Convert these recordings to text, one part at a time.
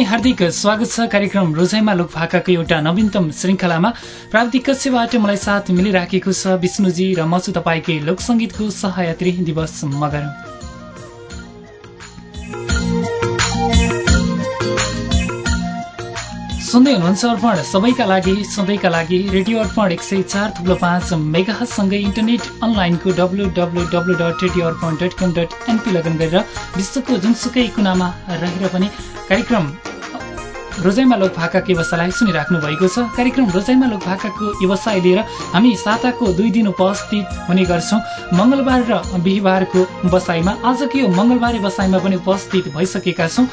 अनि हार्दिक स्वागत छ कार्यक्रम रोजाइमा लोकभाकाको एउटा नवीनतम श्रृङ्खलामा। प्राविधिक कक्षबाट मलाई साथ मिलिराखेको छ विष्णुजी र म छु तपाईँकै लोकसङ्गीतको सहयात्री दिवस मगर। सुन्दै हुनुहुन्छ अर्पण। सबैका लागि सधैँका लागि रेडियो अर्पण एक सय चार थुप्रो पाँच मेगासँगै इन्टरनेट अनलाइनको W W W dot radio Arpan dot com dot NP लगन गरेर विश्वको जुनसुकै कुनामा रहेर पनि कार्यक्रम रोजाइमा लोक भाकाको व्यवसायलाई सुनिराख्नु भएको छ। कार्यक्रम रोजाइमा लोक भाकाको व्यवसाय लिएर हामी साताको दुई दिन उपस्थित हुने गर्छौँ। मङ्गलबार र बिहिबारको बसाइमा आजको यो मङ्गलबारे बसाइमा पनि उपस्थित भइसकेका छौँ।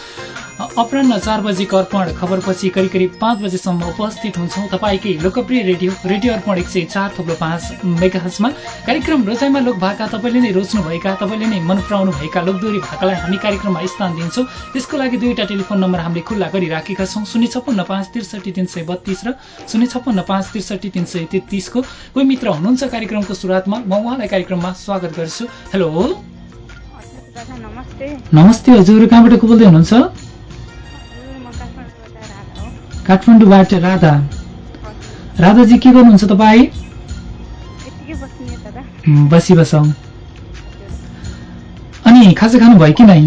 अपरान्न चार बजीको अर्पण खबरपछि करिब करिब पाँच बजीसम्म उपस्थित हुन्छौँ तपाईँकै लोकप्रिय रेडियो रेडियो अर्पण एक सय चार थुप्रो पाँच मेगाहजमा कार्यक्रम रोजाइमा लोक भाका तपाईँले नै रोज्नुभएका तपाईँले नै मन पराउनु भएका लोकदोरी भाकालाई हामी कार्यक्रममा स्थान दिन्छौँ। त्यसको लागि दुईवटा टेलिफोन नम्बर हामीले खुल्ला गरिराखेका छौँ। शून्य छप्पन्न पाँच त्रिसठी तिन सय बत्तिस र शून्य छप्पन्न पाँच त्रिसठी तिन सय तेत्तिसको कोही मित्र हुनुहुन्छ कार्यक्रमको सुरुवातमा म उहाँलाई कार्यक्रममा स्वागत गर्छु। हेलो। नमस्ते हजुर कहाँबाट को बोल्दै हुनुहुन्छ? काठमाडौँबाट राधा। राधाजी के गर्नुहुन्छ तपाईँ? बसी बसौँ अनि खाजा खानुभयो कि नै?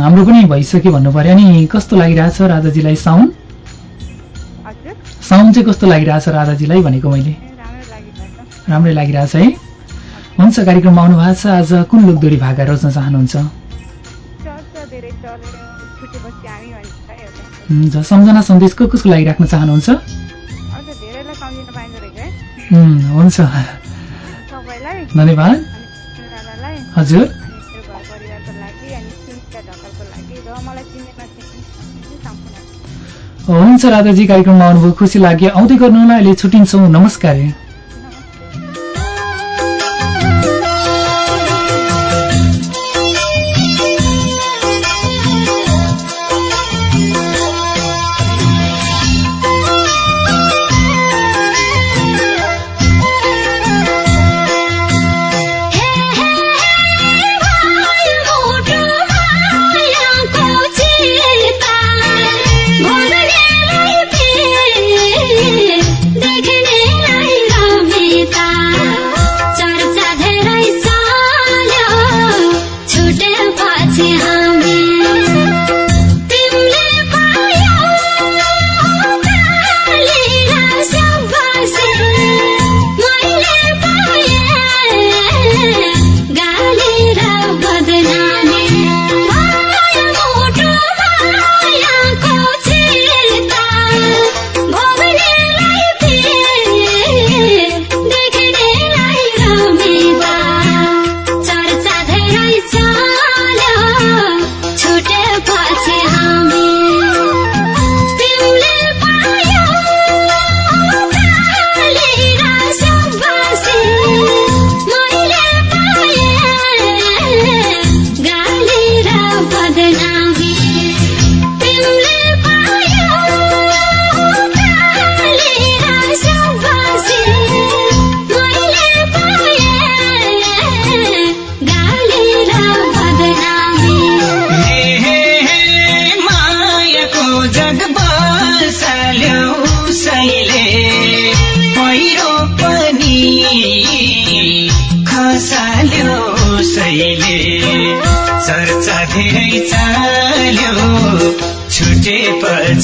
हाम्रो पनि भइसक्यो भन्नु पर्यो। अनि कस्तो लागिरहेछ राधाजीलाई साउन्ड साउन्ड चाहिँ कस्तो लागिरहेछ राधाजीलाई भनेको मैले। राम्रै लागिरहेछ। है। हुन्छ कार्यक्रममा आउनु भएको छ। आज कुन लोकदोरी भागा रोज्न चाहनुहुन्छ? सम्झना सन्देश को कसको लागि राख्न चाहनुहुन्छ? हुन्छ। धन्यवाद। हजुर। हुन्छ राधाजी कार्यक्रममा आउनुभयो। खुसी लाग्यो। आउँदै गर्नुलाई अहिले छुट्टिन्छौँ। नमस्कार।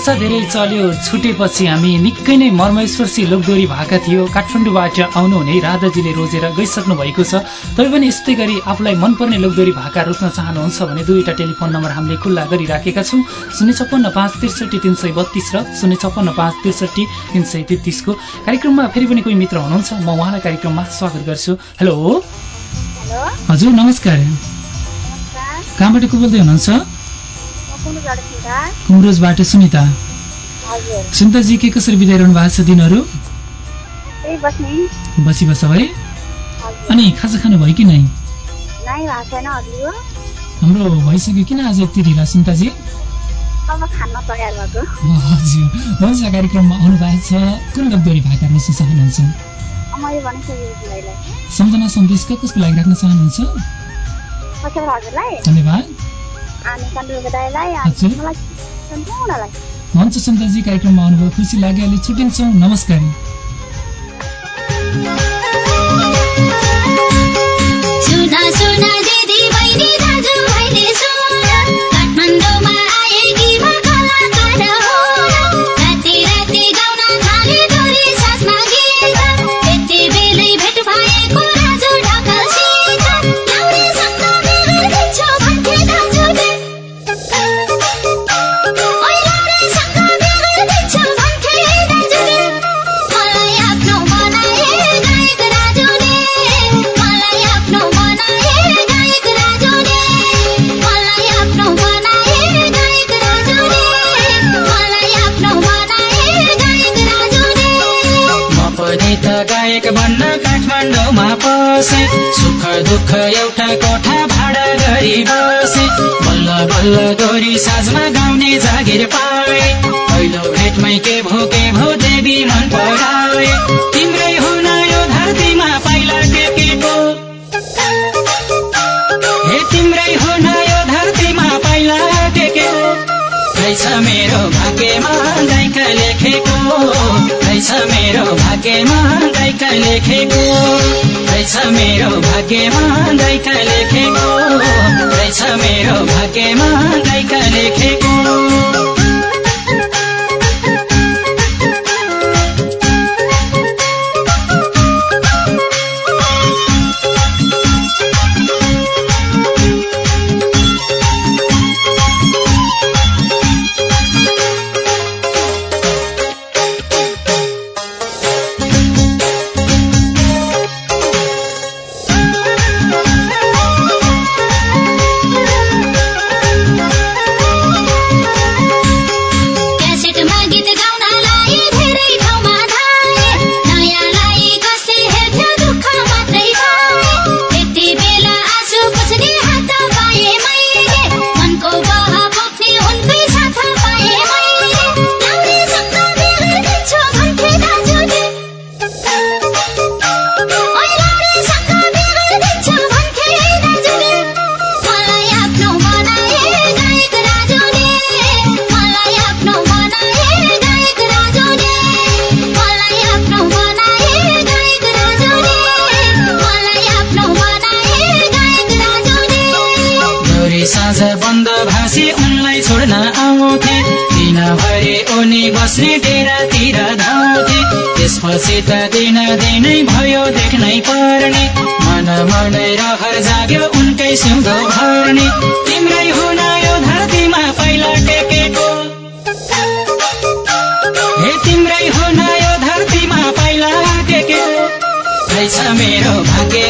चर्चा धेरै चल्यो। छुटेपछि हामी निकै नै मर्मेश्वरसी लोकदोरी भएका थियो। काठमाडौँबाट आउनुहुने राधाजीले रोजेर गइसक्नु भएको छ। तै पनि यस्तै गरी आफूलाई मनपर्ने लोकदोरी भाका रोज्न चाहनुहुन्छ भने दुईवटा टेलिफोन नम्बर हामीले खुल्ला गरिराखेका छौँ। शून्य छप्पन्न पाँच त्रिसठी तिन सय बत्तिस र शून्य छप्पन्न पाँच त्रिसठी तिन सय तेत्तिसको कार्यक्रममा फेरि पनि कोही मित्र हुनुहुन्छ। म उहाँलाई कार्यक्रममा स्वागत गर्छु। हेलो। हजुर नमस्कार। कहाँबाट को बोल्दै हुनुहुन्छ? कुमरोजबाट सुनिता। सुनिताजी के कसरी बिताइरहनु भएको छ दिनहरू? बसी बस है। अनि खाजा खानु भयो कि नै? हाम्रो भइसक्यो किन आज यति ढिला सुनिताजी हजुर। हुन्छ कार्यक्रममा आउनु भएको छ। कुन लोकदोरी भाका रोज्न चाहनुहुन्छ? सम्झना सन्देश कसको लागि राख्न चाहनुहुन्छ? धन्यवाद। हुन्छ सुन्दरजी कार्यक्रममा आउनुभयो। खुसी लाग्यो अहिले छुट्टिन्छौँ नमस्कार। भाग्यमा गायका लेखेको रहेछ मेरो भाग्यमा गायका लेखेको त्यसपछि त दिन दिनै भयो देख्नै पर्ने। मन मनै रहर जाग्यो उनकै सिउँदो भर्ने। तिम्रै हुन यो धरतीमा पहिला टेकेको। तिम्रै हुन यो धरतीमा पहिला टेकेको। रहेछ मेरो भाग्यमा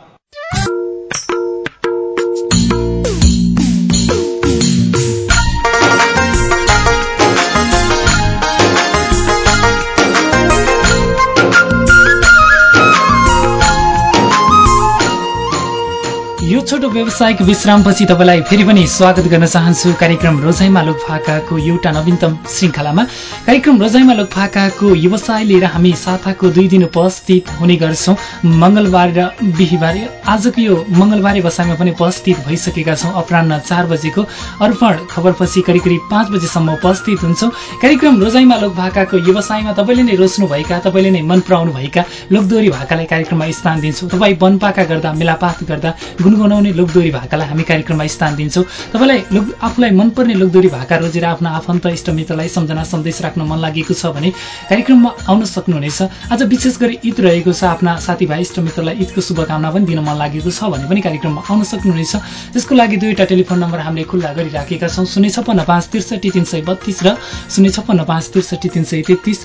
यो छोटो व्यवसायिक विश्रामपछि तपाईँलाई फेरि पनि स्वागत गर्न चाहन्छु। कार्यक्रम रोजाइमा लोक फाकाको एउटा नवीनतम श्रृङ्खलामा। कार्यक्रम रोजाइमा लोक फाकाको व्यवसाय लिएर हामी साताको दुई दिन उपस्थित हुने गर्छौँ। मङ्गलबार र बिहिबार आजको यो मङ्गलबारे बसाइमा पनि उपस्थित भइसकेका छौँ। अपरान्न चार बजेको अर्पण खबरपछि करिब करिब पाँच बजेसम्म उपस्थित हुन्छौँ। कार्यक्रम रोजाइमा लोक भाकाको व्यवसायमा तपाईँले नै रोज्नुभएका तपाईँले नै मन पराउनु भएका लोकदोरी भाकालाई कार्यक्रममा स्थान दिन्छौँ। तपाईँ वनपाका गर्दा मेलापात गर्दा गुनगुनाउने लोकदोरी भाकालाई हामी कार्यक्रममा स्थान दिन्छौँ। तपाईँलाई लोक आफूलाई मनपर्ने लोकदोरी भाका रोजेर आफ्नो आफन्त इष्टमित्रलाई सम्झना सन्देश राख्न मन लागेको छ भने कार्यक्रममा आउन सक्नुहुनेछ। आज विशेष गरी ईद रहेको छ। आफ्ना साथीभाइ इष्टमित्रलाई ईदको शुभकामना पनि दिन मन लागेको छ भने पनि कार्यक्रममा आउन सक्नुहुनेछ त्यसको लागि दुईवटा टेलिफोन नम्बर हामीले खुल्ला गरिराखेका छौँ। शून्य छप्पन्न पाँच त्रिसठी तिन सय बत्तिस र शून्य छप्पन्न पाँच त्रिसठी तिन सय तेत्तिस।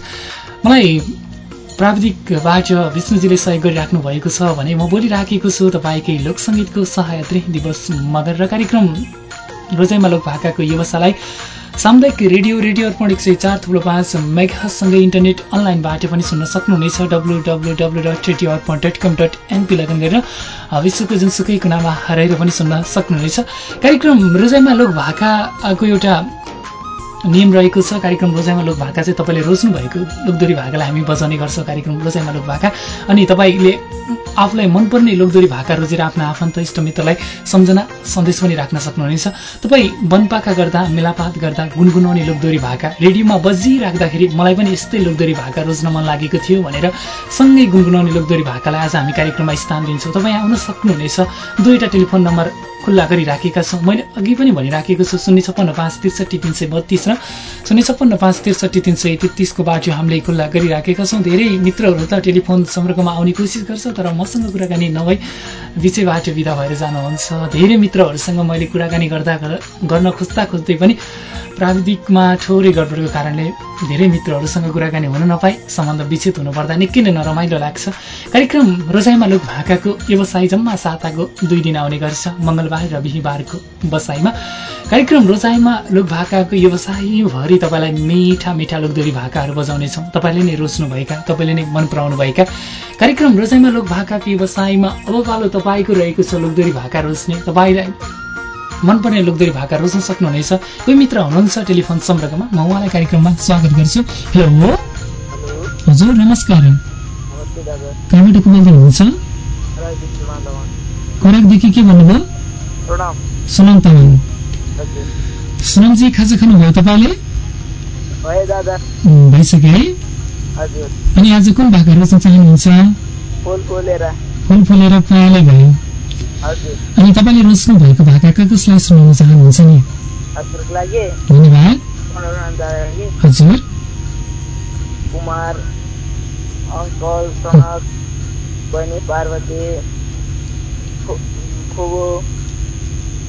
मलाई प्राविधिकबाट विष्णुजीले सहयोग गरिराख्नु भएको छ भने म बोलिराखेको छु तपाईँकै लोकसङ्गीतको सहायत्री दिवस मगर र कार्यक्रम रोजाइमा लोक भाकाको व्यवसायलाई सामुदायिक रेडियो रेडियो अर्पण एक सय चार थुप्रो पाँच मेघासँगै इन्टरनेट अनलाइनबाट पनि सुन्न सक्नुहुनेछ। W W W dot radio Arpan dot com dot NP लगन गरेर विश्वको जुनसुकै कुनामा रहेर पनि सुन्न सक्नुहुनेछ। कार्यक्रम रोजाइमा लोक भाकाको एउटा नियम रहेको छ कार्यक्रम रोजाइमा लोक भाका चाहिँ तपाईँले रोज्नु भएको लोकदोरी भाकालाई हामी बजाउने गर्छौँ कार्यक्रम रोजाइमा लोक भाका। अनि तपाईँले आफूलाई मनपर्ने लोकदोरी भाका रोजेर आफ्नो आफन्त इष्टमित्रलाई सम्झना सन्देश पनि राख्न सक्नुहुनेछ। तपाईँ वनपाका गर्दा मेलापात गर्दा गुनगुनाउने लोकदोरी भाका रेडियोमा बजिराख्दाखेरि मलाई पनि यस्तै लोकदोरी भाका रोज्न मन लागेको थियो भनेर सँगै गुनगुनाउने लोकदोरी भाकालाई आज हामी कार्यक्रममा स्थान दिन्छौँ। तपाईँ आउन सक्नुहुनेछ। दुईवटा टेलिफोन नम्बर खुल्ला गरिराखेका छौँ। मैले अघि पनि भनिराखेको छु शून्य छप्पन्न पाँच त्रिसठी तिन सय बत्तिस र शून्य छप्पन्न पाँच त्रिसठी तिन सय तेत्तिसको बाटो हामीले खुल्ला गरिराखेका छौँ। धेरै मित्रहरू त टेलिफोन सम्पर्कमा आउने कोसिस गर्छ तर मसँग कुराकानी नभई बिचै बाटो बिदा भएर जानुहुन्छ। धेरै मित्रहरूसँग मैले कुराकानी गर्दा गर्न खोज्दा खोज्दै पनि प्राविधिकमा थोरै गडबडको कारणले धेरै मित्रहरूसँग कुराकानी हुन नपाई सम्बन्ध विच्छेद हुनुपर्दा निकै नै नरमाइलो लाग्छ। कार्यक्रम रोजाइमा लोक भाकाको व्यवसाय जम्मा साताको दुई दिन आउने गर्छ मङ्गलबार र बिहिबारको बसाइमा। कार्यक्रम रोजाइमा लोक भाकाको व्यवसायभरि तपाईँलाई मिठा मिठा लोकदोरी भाकाहरू बजाउनेछौँ। तपाईँले नै रोज्नुभएका तपाईँले नै मन पराउनुभएका। कार्यक्रम रोजाइमा लोक भाकाको व्यवसायमा अब पालो तपाईँको रहेको छ लोकदोरी भाका रोज्ने। तपाईँलाई मनपर्ने लोकदोरी भाका रोज्न सक्नुहुनेछ कोही मित्र हुनुहुन्छ टेलिफोन सम्पर्कमा म उहाँलाई कार्यक्रममा स्वागत गर्छु। हेलो। हजुर नमस्कार। कहाँबाट को बोल्दै हुनुहुन्छ खोराकदेखि के भन्नुभयो? सोनाम तामाङ। सोनामजी खाजा खानुभयो तपाईँले? भइसक्यो है। अनि आज कुन भाका रोज्न चाहनुहुन्छ? फुल फुलेर। पायाले भयो। अनि तपाईँले रोज्नु भएको भाका कसलाई सुनाउन चाहनुहुन्छ नि? धन्यवाद। हजुर। कुमार अङ्कल सनक बहिनी पार्वती खुबु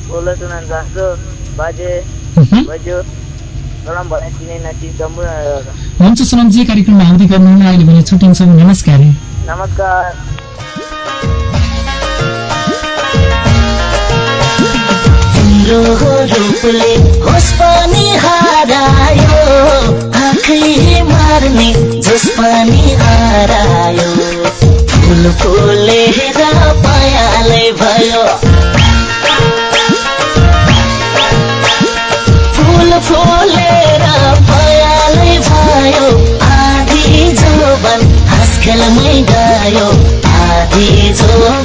बोल्न सुनाउन चाहन्छु बाजे बज्यू प्रणाम भने चिने नचिन सम्पूर्ण हुन्छ सोनामजी कार्यक्रममा आउँदै गर्नुहुन अहिले भने छुट्टिन्छौँ। नमस्कार। नमस्कार। तिम्रो रूपले होस पनि हरायो आँखै मार्ने जस पनि हरायो। फुल फुलेर पायाले भयो। फुल फुलेर पायाले भयो। आधी जोबन हाँसखेलमै गयो। आधी जोबन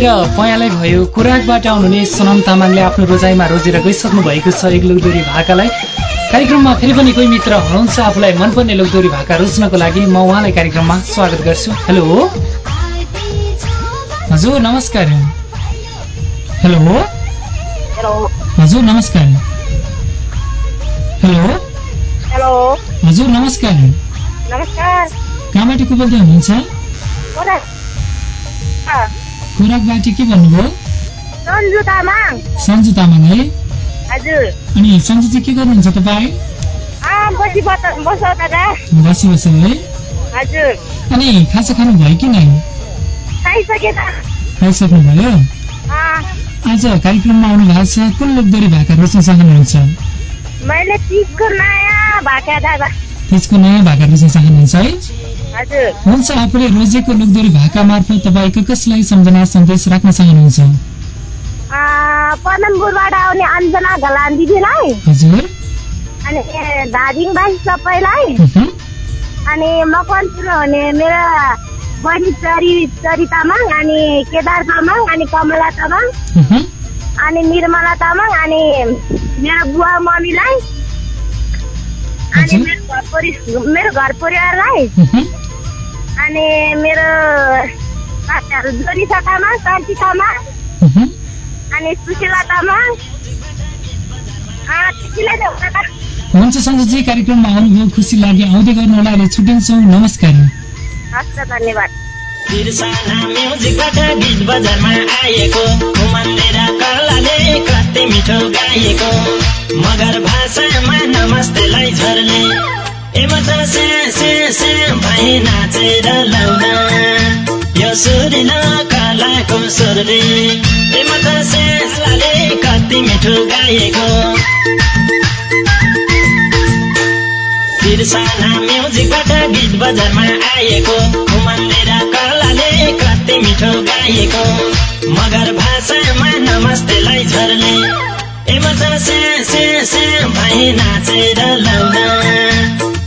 खुलेर पयालै भयो कुराकबाट आउनुहुने सोनम तामाङले आफ्नो रोजाइमा रोजेर गइसक्नु भएको छ एक लोकदोरी भाकालाई। कार्यक्रममा फेरि पनि कोही मित्र हुनुहुन्छ आफूलाई मनपर्ने लोकदोरी भाका रोज्नको लागि म उहाँलाई कार्यक्रममा स्वागत गर्छु। हेलो? हजुर नमस्कार। हेलो? हजुर नमस्कार। हेलो? हजुर नमस्कार। कहाँबाट को बोल्दै हुनुहुन्छ? खोराकबाट के भन्नुभयो? सन्जु तामाङ। सन्जु तामाङ है? हजुर। अनि सन्जु चाहिँ के गर्नुहुन्छ तपाईँ? बसी बस बसौ दादा। बसी बसी है? हजुर। अनि खाजा खानु भयो कि नै? खाइसके त। खाइसक्नु भयो अँ, आज कार्यक्रममा आउनु भएको छ कुन लोकदोरी भाका रोज्न चाहनुहुन्छ? मैले तिजको नयाँ भाका रोज्न चाहनुहुन्छ है? हुन्छ आफूले रोजेको लोकदोरी भाका मार्फत तपाईँको कसलाई सम्झना सन्देश राख्न चाहनुहुन्छ? पदमपुरबाट आउने अञ्जना घलान दिदीलाई। हजुर। अनि दार्जिलिङवासी सबैलाई। अनि मकवानपुर हुने मेरो बहिनी चरी चरी तामाङ अनि केदार तामाङ अनि कमला तामाङ अनि निर्मला तामाङ अनि मेरो बुवा मम्मीलाई। अनि। मेरो घर परिवारलाई अनि मेरो जोनिसा तामाङ कान्ति तामाङ। अनि सुशीला तामाङ। हुन्छ सन्जुजी कार्यक्रममा आउनुभयो खुसी लाग्यो। आउँदै गर्नु होला अहिले छुट्टिन्छौँ। नमस्कार। हस् धन्यवाद। आएको कति मिठो गाएको। मगर भाषामा नमस्तेलाई ए मजा से से से भाइ नाचेर लाउन यो सुरिलो कलाको सुरले। ए मजा से कति मिठो गाएको। बिर्सना म्युजिकबाट गीत बजारमा आएको। मन्दिर कलाले कति मिठो गाएको। मगर भाषामा नमस्तेलाई झर्ने। ए मजा से से से भाइ नाचेर लाउन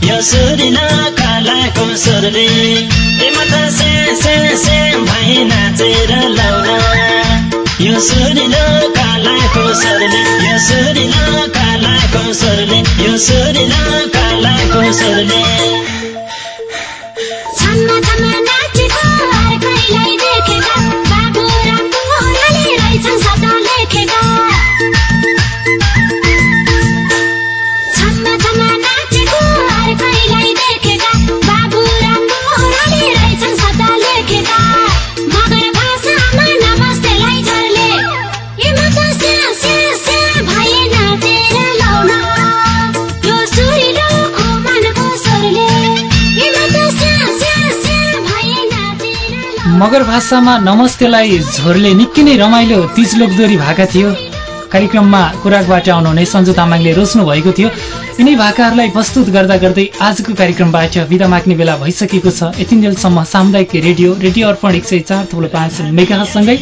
यो सुरिलो कलाको सुरले। ए मजा से से से भाइ नाचेर लाउन यो सुरिलो कालाको स्वरले यो सुरिलो कालाको स्वरले यो सुरिलो कालाको स्वरले मगर भाषामा नमस्तेलाई झोरले निकै नै रमाइलो तिज लोकदोरी भाका थियो। कार्यक्रममा कुराकबाट आउनुहुने सन्जु तामाङले रोज्नु भएको थियो। यिनै भाकाहरूलाई प्रस्तुत गर्दा गर्दै आजको कार्यक्रमबाट विदा माग्ने बेला भइसकेको छ। यतिन्जेलसम्म सामुदायिक रेडियो रेडियो अर्पण एक सय चार थुप्रो पाँच मेगासँगै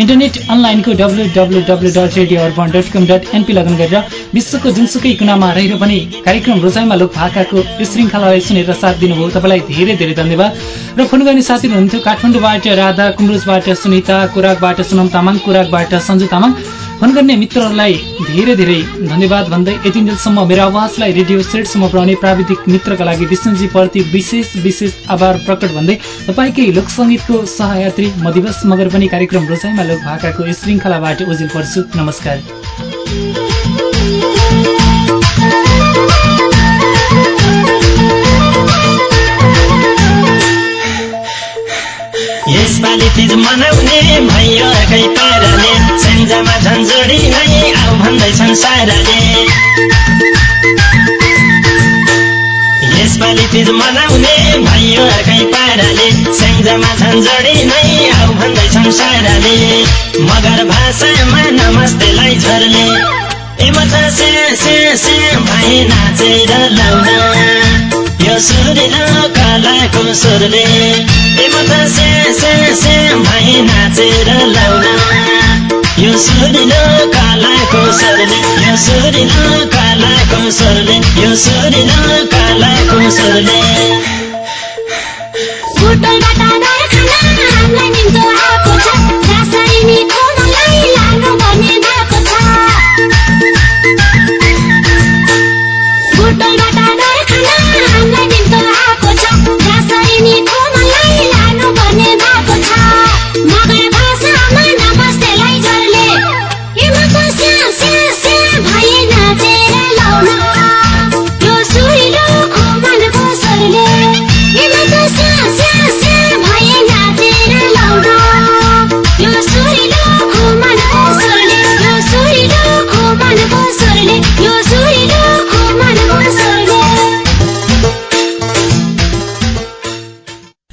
इन्टरनेट अनलाइनको W W W dot radio Arpan dot com dot NP लगन गरेर विश्वको जुनसुकै कुनामा रहेर पनि कार्यक्रम रोजाइमा लोक भाकाको श्रृङ्खलालाई सुनेर साथ दिनुभयो। तपाईँलाई धेरै धेरै धन्यवाद। र फोन गर्ने साथी हुनुहुन्थ्यो काठमाडौँबाट राधा कुम्रुजबाट सुनिता कुराकबाट सुनम तामाङ कुराकबाट सन्जु तामाङ। फोन गर्ने मित्रहरूलाई धेरै धेरै धन्यवाद। भन्दै यति दिनसम्म मेरो आवाजलाई रेडियो सेटसम्म पुर्याउने प्राविधिक मित्रका लागि विष्णुजी प्रति विशेष विशेष आभार प्रकट भन्दै तपाईँकै लोकसङ्गीतको सहयात्री म दिवस मगर पनि कार्यक्रम रोजाइमा लोक भाकाको यस श्रृङ्खलाबाट उजिल पर्छु। नमस्कार। यसपालि तिज मनाउने भयो अर्कै पाराले। स्याङ्जामा झन्झोडी नै आऊ भन्दैछन् साराले। यसपालि तिज मनाउने भयो अर्कै पाराले स्याङ्जामा झन्झोडी नै आऊ भन्दैछन् साराले मगर भाषामा नमस्तेलाई झर्ले। ए मजा से से से भाइ नाचेर लाउन यो सुरिलो कलाको सुरले। ए मजा से से भाइ नाचेर लाउन यो सुरिलो यो सुरिलो यो सुरिलो स्वरले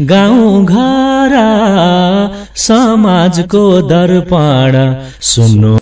गाउँ घर समाजको दर्पण सुन्नु।